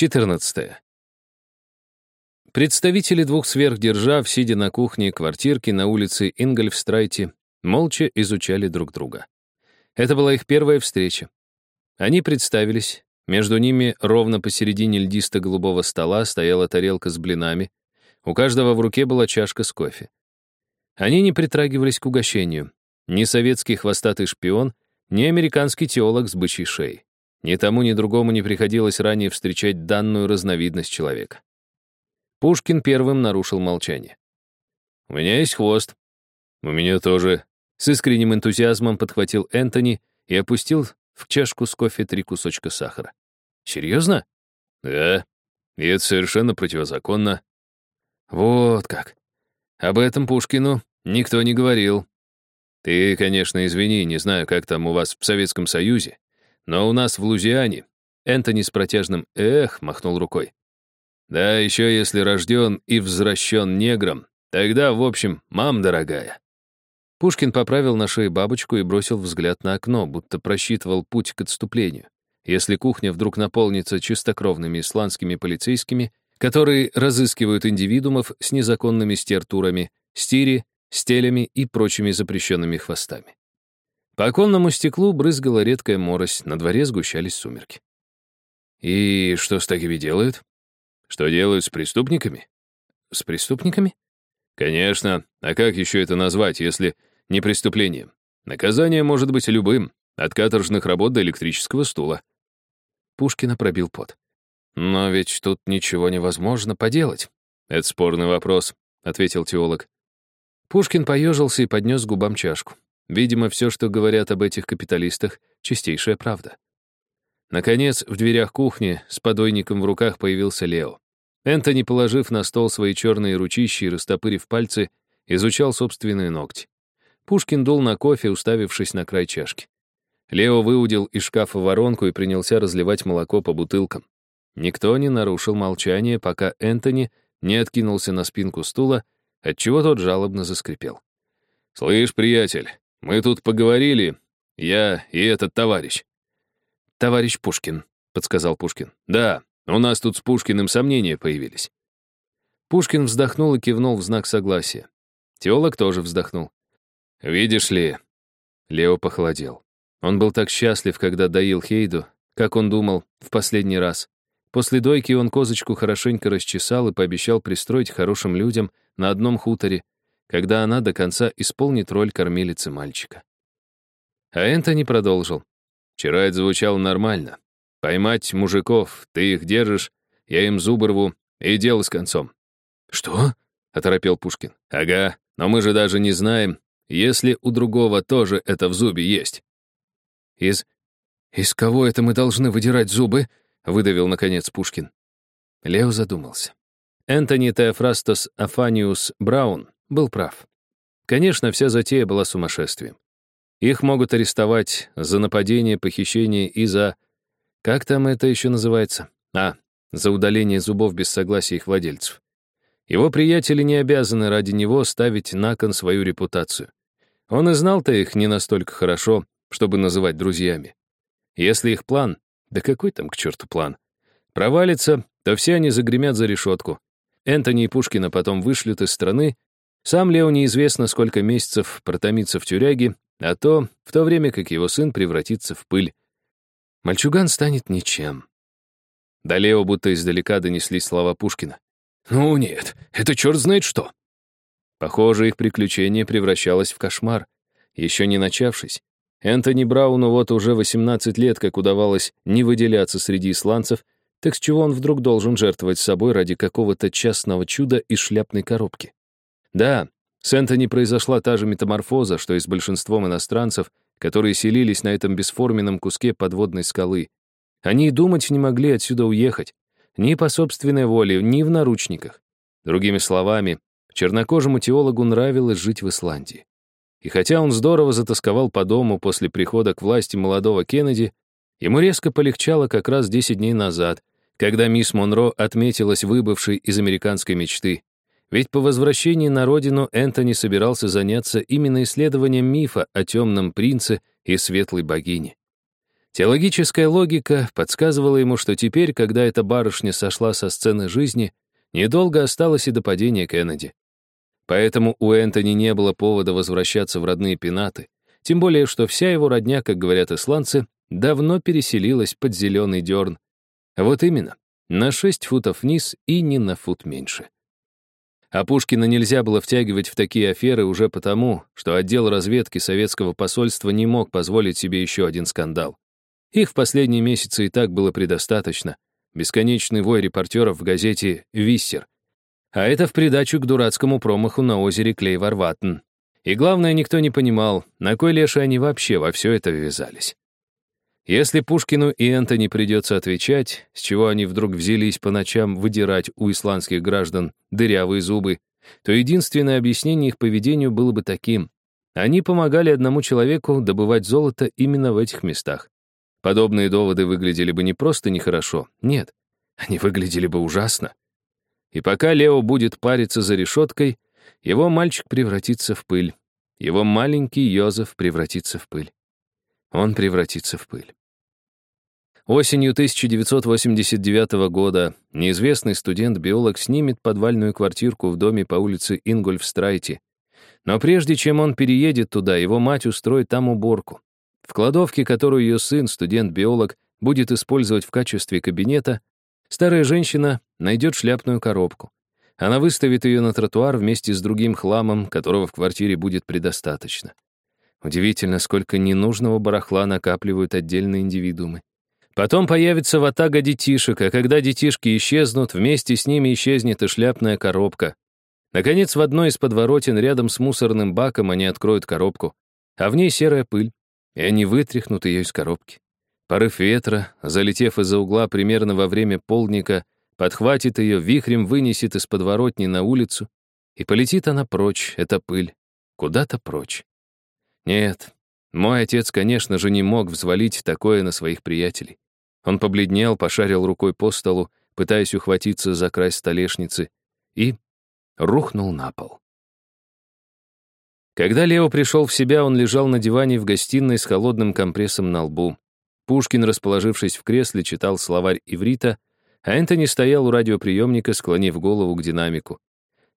14. Представители двух сверхдержав, сидя на кухне квартирки на улице Ингольфстрайте, молча изучали друг друга. Это была их первая встреча. Они представились, между ними ровно посередине льдисто-голубого стола стояла тарелка с блинами, у каждого в руке была чашка с кофе. Они не притрагивались к угощению. Ни советский хвостатый шпион, ни американский теолог с бычьей шеей. Ни тому, ни другому не приходилось ранее встречать данную разновидность человека. Пушкин первым нарушил молчание. «У меня есть хвост». «У меня тоже». С искренним энтузиазмом подхватил Энтони и опустил в чашку с кофе три кусочка сахара. «Серьезно?» «Да. И это совершенно противозаконно». «Вот как. Об этом Пушкину никто не говорил. Ты, конечно, извини, не знаю, как там у вас в Советском Союзе, но у нас в Лузиане...» Энтони с протяжным «эх» махнул рукой. Да, еще если рожден и возвращен негром, тогда, в общем, мам дорогая. Пушкин поправил на шее бабочку и бросил взгляд на окно, будто просчитывал путь к отступлению. Если кухня вдруг наполнится чистокровными исландскими полицейскими, которые разыскивают индивидуумов с незаконными стертурами, стири, стелями и прочими запрещенными хвостами. По оконному стеклу брызгала редкая морось, на дворе сгущались сумерки. «И что с такими делают?» Что делают с преступниками? С преступниками? Конечно. А как еще это назвать, если не преступлением? Наказание может быть любым, от каторжных работ до электрического стула. Пушкина пробил пот. Но ведь тут ничего невозможно поделать. Это спорный вопрос, ответил теолог. Пушкин поежился и поднес к губам чашку. Видимо, все, что говорят об этих капиталистах, чистейшая правда. Наконец, в дверях кухни с подойником в руках появился Лео. Энтони, положив на стол свои черные ручищи и растопырив пальцы, изучал собственные ногти. Пушкин дул на кофе, уставившись на край чашки. Лео выудил из шкафа воронку и принялся разливать молоко по бутылкам. Никто не нарушил молчание, пока Энтони не откинулся на спинку стула, отчего тот жалобно заскрипел. «Слышь, приятель, мы тут поговорили, я и этот товарищ. «Товарищ Пушкин», — подсказал Пушкин. «Да, у нас тут с Пушкиным сомнения появились». Пушкин вздохнул и кивнул в знак согласия. Теолог тоже вздохнул. «Видишь ли...» Лео похолодел. Он был так счастлив, когда доил Хейду, как он думал, в последний раз. После дойки он козочку хорошенько расчесал и пообещал пристроить хорошим людям на одном хуторе, когда она до конца исполнит роль кормилицы мальчика. А Энтони продолжил. Вчера это звучало нормально. Поймать мужиков, ты их держишь, я им зубы рву, и дело с концом. Что? — оторопел Пушкин. Ага, но мы же даже не знаем, если у другого тоже это в зубе есть. Из... из кого это мы должны выдирать зубы? — выдавил, наконец, Пушкин. Лео задумался. Энтони Теофрастос Афаниус Браун был прав. Конечно, вся затея была сумасшествием. Их могут арестовать за нападение, похищение и за... Как там это еще называется? А, за удаление зубов без согласия их владельцев. Его приятели не обязаны ради него ставить на кон свою репутацию. Он и знал-то их не настолько хорошо, чтобы называть друзьями. Если их план, да какой там к черту план, провалится, то все они загремят за решетку. Энтони и Пушкина потом вышлют из страны. Сам Лео неизвестно, сколько месяцев протомится в тюряге, а то в то время как его сын превратится в пыль. Мальчуган станет ничем. До Лео будто издалека донеслись слова Пушкина. «Ну нет, это черт знает что!» Похоже, их приключение превращалось в кошмар, еще не начавшись. Энтони Брауну вот уже 18 лет, как удавалось не выделяться среди исландцев, так с чего он вдруг должен жертвовать собой ради какого-то частного чуда из шляпной коробки? Да, с Энтони произошла та же метаморфоза, что и с большинством иностранцев, которые селились на этом бесформенном куске подводной скалы. Они и думать не могли отсюда уехать. Ни по собственной воле, ни в наручниках. Другими словами, чернокожему теологу нравилось жить в Исландии. И хотя он здорово затасковал по дому после прихода к власти молодого Кеннеди, ему резко полегчало как раз 10 дней назад, когда мисс Монро отметилась выбывшей из американской мечты. Ведь по возвращении на родину Энтони собирался заняться именно исследованием мифа о темном принце и светлой богине. Теологическая логика подсказывала ему, что теперь, когда эта барышня сошла со сцены жизни, недолго осталось и до падения Кеннеди. Поэтому у Энтони не было повода возвращаться в родные пенаты, тем более, что вся его родня, как говорят исландцы, давно переселилась под зеленый дерн. Вот именно, на 6 футов вниз и не на фут меньше. А Пушкина нельзя было втягивать в такие аферы уже потому, что отдел разведки советского посольства не мог позволить себе еще один скандал. Их в последние месяцы и так было предостаточно. Бесконечный вой репортеров в газете «Виссер». А это в придачу к дурацкому промаху на озере Клейварваттен. И главное, никто не понимал, на кой леши они вообще во все это ввязались. Если Пушкину и Энтони придется отвечать, с чего они вдруг взялись по ночам выдирать у исландских граждан дырявые зубы, то единственное объяснение их поведению было бы таким. Они помогали одному человеку добывать золото именно в этих местах. Подобные доводы выглядели бы не просто нехорошо, нет, они выглядели бы ужасно. И пока Лео будет париться за решеткой, его мальчик превратится в пыль, его маленький Йозеф превратится в пыль. Он превратится в пыль. Осенью 1989 года неизвестный студент-биолог снимет подвальную квартирку в доме по улице Ингольфстрайте. Но прежде чем он переедет туда, его мать устроит там уборку. В кладовке, которую ее сын, студент-биолог, будет использовать в качестве кабинета, старая женщина найдет шляпную коробку. Она выставит ее на тротуар вместе с другим хламом, которого в квартире будет предостаточно. Удивительно, сколько ненужного барахла накапливают отдельные индивидуумы. Потом появится ватага детишек, а когда детишки исчезнут, вместе с ними исчезнет и шляпная коробка. Наконец, в одной из подворотен рядом с мусорным баком они откроют коробку, а в ней серая пыль и они вытряхнут ее из коробки. Порыв ветра, залетев из-за угла примерно во время полдника, подхватит ее, вихрем вынесет из подворотни на улицу, и полетит она прочь, эта пыль, куда-то прочь. Нет, мой отец, конечно же, не мог взвалить такое на своих приятелей. Он побледнел, пошарил рукой по столу, пытаясь ухватиться за край столешницы, и рухнул на пол. Когда Лео пришел в себя, он лежал на диване в гостиной с холодным компрессом на лбу. Пушкин, расположившись в кресле, читал словарь иврита, а Энтони стоял у радиоприемника, склонив голову к динамику.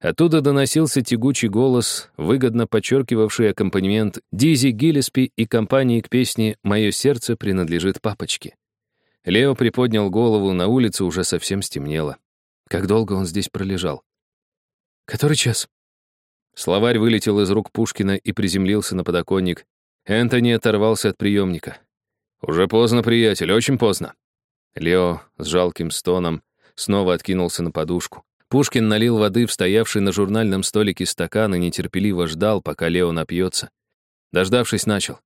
Оттуда доносился тягучий голос, выгодно подчеркивавший аккомпанемент Дизи Гиллеспи и компании к песне «Мое сердце принадлежит папочке». Лео приподнял голову, на улице уже совсем стемнело. Как долго он здесь пролежал? «Который час?» Словарь вылетел из рук Пушкина и приземлился на подоконник. Энтони оторвался от приемника. «Уже поздно, приятель, очень поздно». Лео с жалким стоном снова откинулся на подушку. Пушкин налил воды в стоявший на журнальном столике стакан и нетерпеливо ждал, пока Лео напьется. Дождавшись, начал.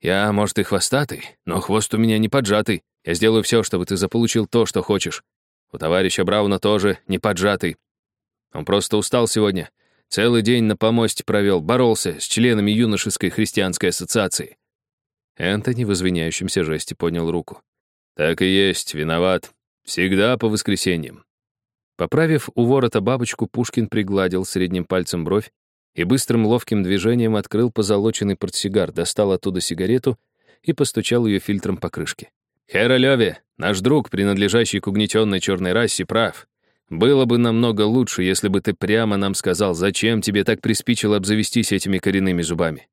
«Я, может, и хвостатый, но хвост у меня не поджатый. Я сделаю все, чтобы ты заполучил то, что хочешь. У товарища Брауна тоже не поджатый. Он просто устал сегодня. Целый день на помосте провел, боролся с членами юношеской христианской ассоциации. Энтони в извиняющемся жесте поднял руку. «Так и есть, виноват. Всегда по воскресеньям». Поправив у ворота бабочку, Пушкин пригладил средним пальцем бровь и быстрым ловким движением открыл позолоченный портсигар, достал оттуда сигарету и постучал ее фильтром по крышке. «Хера Лёве, наш друг, принадлежащий к угнетенной черной расе, прав. Было бы намного лучше, если бы ты прямо нам сказал, зачем тебе так приспичило обзавестись этими коренными зубами.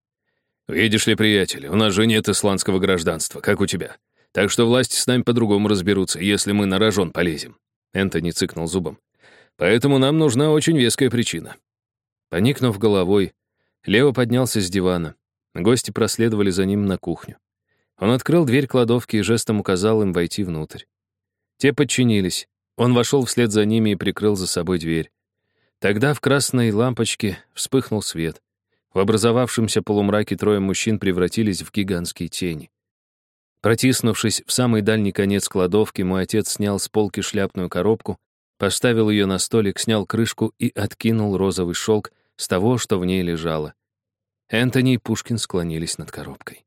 Видишь ли, приятель, у нас же нет исландского гражданства, как у тебя. Так что власти с нами по-другому разберутся, если мы на рожон полезем. Энтони цыкнул зубом. Поэтому нам нужна очень веская причина. Поникнув головой, Лео поднялся с дивана. Гости проследовали за ним на кухню. Он открыл дверь кладовки и жестом указал им войти внутрь. Те подчинились. Он вошел вслед за ними и прикрыл за собой дверь. Тогда в красной лампочке вспыхнул свет. В образовавшемся полумраке трое мужчин превратились в гигантские тени. Протиснувшись в самый дальний конец кладовки, мой отец снял с полки шляпную коробку, поставил ее на столик, снял крышку и откинул розовый шелк с того, что в ней лежало. Энтони и Пушкин склонились над коробкой.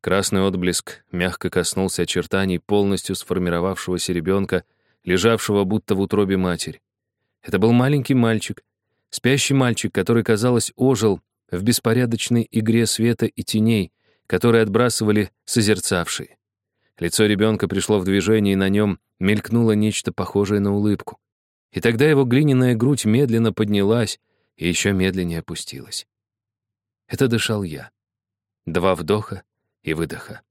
Красный отблеск мягко коснулся очертаний полностью сформировавшегося ребенка — лежавшего будто в утробе матери. Это был маленький мальчик, спящий мальчик, который, казалось, ожил в беспорядочной игре света и теней, которые отбрасывали созерцавшие. Лицо ребенка пришло в движение, и на нем мелькнуло нечто похожее на улыбку. И тогда его глиняная грудь медленно поднялась и еще медленнее опустилась. Это дышал я. Два вдоха и выдоха.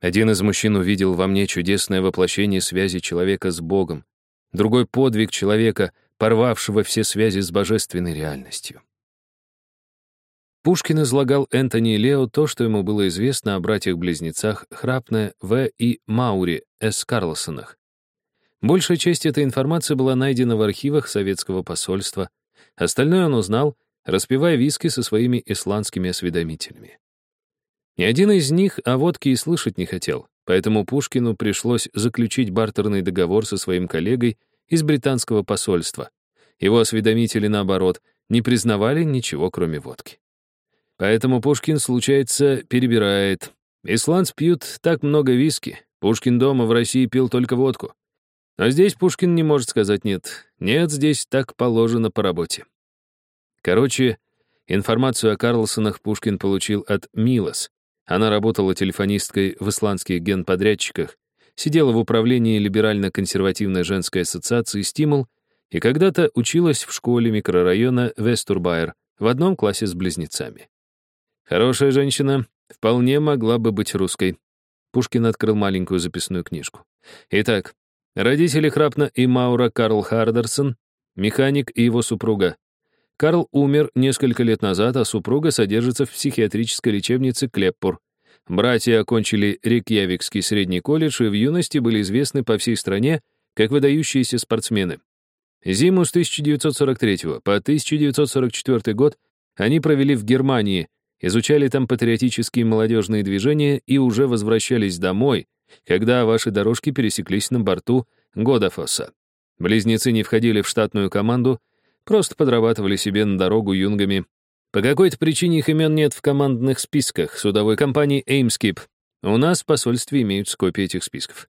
Один из мужчин увидел во мне чудесное воплощение связи человека с Богом, другой — подвиг человека, порвавшего все связи с божественной реальностью. Пушкин излагал Энтони Лео то, что ему было известно о братьях-близнецах Храпне В. и Маури С. Карлсонах. Большая часть этой информации была найдена в архивах советского посольства. Остальное он узнал, распивая виски со своими исландскими осведомителями. Ни один из них о водке и слышать не хотел, поэтому Пушкину пришлось заключить бартерный договор со своим коллегой из британского посольства. Его осведомители, наоборот, не признавали ничего, кроме водки. Поэтому Пушкин, случается, перебирает. Исландцы пьют так много виски. Пушкин дома в России пил только водку. Но здесь Пушкин не может сказать «нет». Нет, здесь так положено по работе. Короче, информацию о Карлсонах Пушкин получил от Милос. Она работала телефонисткой в исландских генподрядчиках, сидела в управлении либерально-консервативной женской ассоциации «Стимул» и когда-то училась в школе микрорайона Вестурбайер в одном классе с близнецами. Хорошая женщина вполне могла бы быть русской. Пушкин открыл маленькую записную книжку. Итак, родители Храпна и Маура Карл Хардерсон, механик и его супруга. Карл умер несколько лет назад, а супруга содержится в психиатрической лечебнице Клеппур. Братья окончили Рикьявикский средний колледж и в юности были известны по всей стране как выдающиеся спортсмены. Зиму с 1943 по 1944 год они провели в Германии, изучали там патриотические молодежные движения и уже возвращались домой, когда ваши дорожки пересеклись на борту Годафоса. Близнецы не входили в штатную команду, просто подрабатывали себе на дорогу юнгами. По какой-то причине их имен нет в командных списках судовой компании «Эймскип». У нас в посольстве имеются копии этих списков.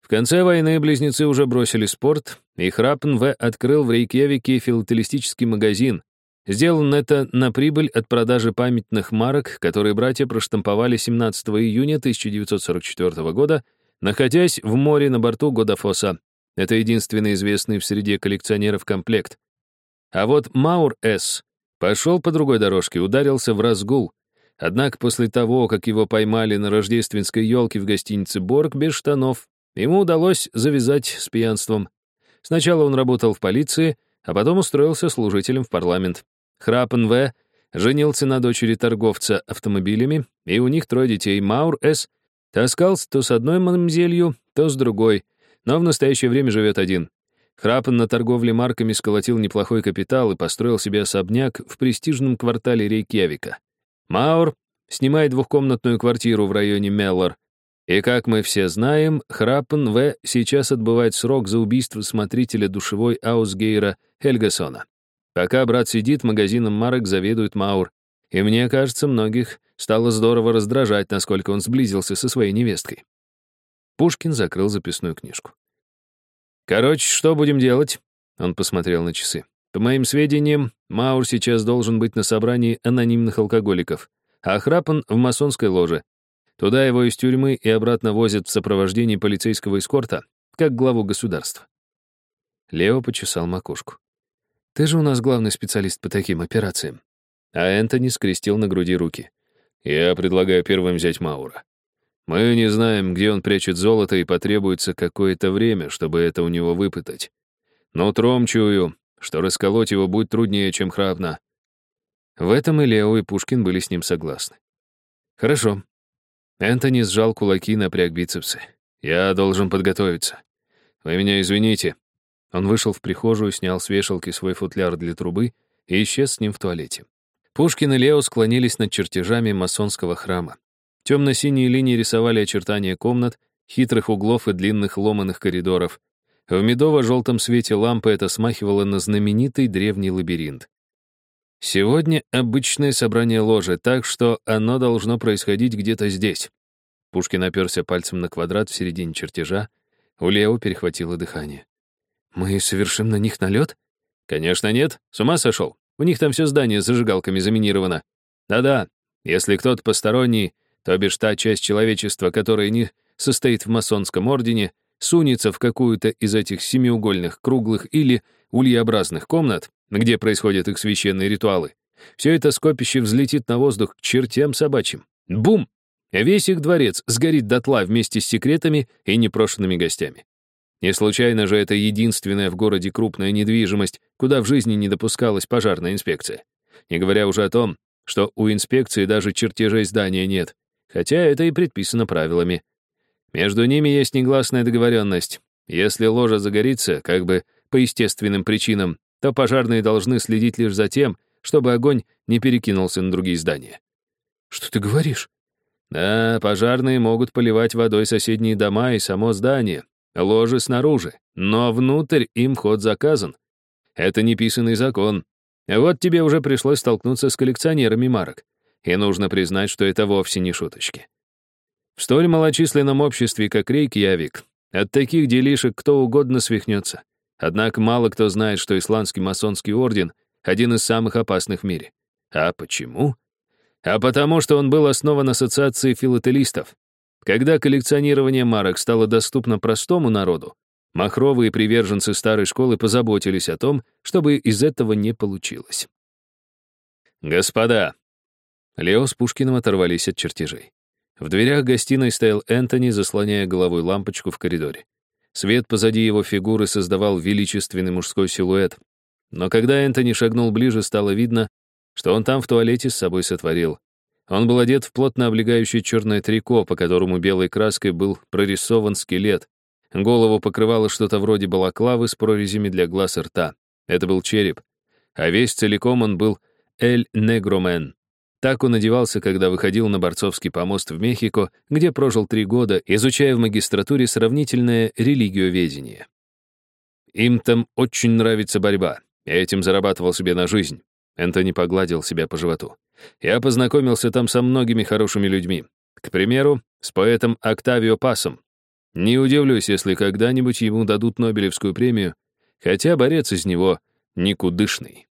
В конце войны близнецы уже бросили спорт, и Храпн В. открыл в Рейкьявике филателистический магазин, Сделано это на прибыль от продажи памятных марок, которые братья проштамповали 17 июня 1944 года, находясь в море на борту Годафоса. Это единственный известный в среде коллекционеров комплект. А вот Маур С. пошел по другой дорожке, ударился в разгул. Однако после того, как его поймали на рождественской елке в гостинице «Борг» без штанов, ему удалось завязать с пьянством. Сначала он работал в полиции, а потом устроился служителем в парламент. Храпен В. женился на дочери торговца автомобилями, и у них трое детей. Маур С. таскался то с одной мамзелью, то с другой, но в настоящее время живет один. Храпен на торговле марками сколотил неплохой капитал и построил себе особняк в престижном квартале Рейкьявика. Маур снимает двухкомнатную квартиру в районе Меллор. И, как мы все знаем, Храпен В. сейчас отбывает срок за убийство смотрителя душевой Аусгейра Хельгасона. Пока брат сидит, магазином марок заведует Маур. И мне кажется, многих стало здорово раздражать, насколько он сблизился со своей невесткой. Пушкин закрыл записную книжку. «Короче, что будем делать?» Он посмотрел на часы. «По моим сведениям, Маур сейчас должен быть на собрании анонимных алкоголиков, а Храпан в масонской ложе. Туда его из тюрьмы и обратно возят в сопровождении полицейского эскорта, как главу государства». Лео почесал макушку. Ты же у нас главный специалист по таким операциям». А Энтони скрестил на груди руки. «Я предлагаю первым взять Маура. Мы не знаем, где он прячет золото, и потребуется какое-то время, чтобы это у него выпытать. Но тром чую, что расколоть его будет труднее, чем храбно». В этом и Лео, и Пушкин были с ним согласны. «Хорошо». Энтони сжал кулаки, напряг бицепсы. «Я должен подготовиться. Вы меня извините, он вышел в прихожую, снял с вешалки свой футляр для трубы и исчез с ним в туалете. Пушкин и Лео склонились над чертежами масонского храма. Темно-синие линии рисовали очертания комнат, хитрых углов и длинных ломаных коридоров. В медово-желтом свете лампы это смахивало на знаменитый древний лабиринт. Сегодня обычное собрание ложи, так что оно должно происходить где-то здесь. Пушкин оперся пальцем на квадрат в середине чертежа. У Лео перехватило дыхание. «Мы совершим на них налет?» «Конечно нет. С ума сошел. У них там все здание с зажигалками заминировано. Да-да, если кто-то посторонний, то бишь та часть человечества, которая не состоит в масонском ордене, сунется в какую-то из этих семиугольных, круглых или ульеобразных комнат, где происходят их священные ритуалы, все это скопище взлетит на воздух к чертям собачьим. Бум! Весь их дворец сгорит дотла вместе с секретами и непрошенными гостями. Не случайно же это единственная в городе крупная недвижимость, куда в жизни не допускалась пожарная инспекция. Не говоря уже о том, что у инспекции даже чертежей здания нет, хотя это и предписано правилами. Между ними есть негласная договоренность. Если ложа загорится, как бы по естественным причинам, то пожарные должны следить лишь за тем, чтобы огонь не перекинулся на другие здания. Что ты говоришь? Да, пожарные могут поливать водой соседние дома и само здание, ложи снаружи, но внутрь им ход заказан. Это неписанный закон. Вот тебе уже пришлось столкнуться с коллекционерами марок. И нужно признать, что это вовсе не шуточки. В столь малочисленном обществе, как Рейкьявик, от таких делишек кто угодно свихнется. Однако мало кто знает, что исландский масонский орден один из самых опасных в мире. А почему? А потому что он был основан ассоциацией филателистов. Когда коллекционирование марок стало доступно простому народу, махровые приверженцы старой школы позаботились о том, чтобы из этого не получилось. «Господа!» Лео с Пушкиным оторвались от чертежей. В дверях гостиной стоял Энтони, заслоняя головой лампочку в коридоре. Свет позади его фигуры создавал величественный мужской силуэт, но когда Энтони шагнул ближе, стало видно, что он там в туалете с собой сотворил. Он был одет в плотно облегающее черное трико, по которому белой краской был прорисован скелет. Голову покрывало что-то вроде балаклавы с прорезями для глаз и рта. Это был череп. А весь целиком он был Эль Негромен. Так он одевался, когда выходил на Борцовский помост в Мехико, где прожил три года, изучая в магистратуре сравнительное религиоведение. Им там очень нравится борьба. Я этим зарабатывал себе на жизнь. Энтони погладил себя по животу. Я познакомился там со многими хорошими людьми. К примеру, с поэтом Октавио Пасом. Не удивлюсь, если когда-нибудь ему дадут Нобелевскую премию, хотя борец из него никудышный.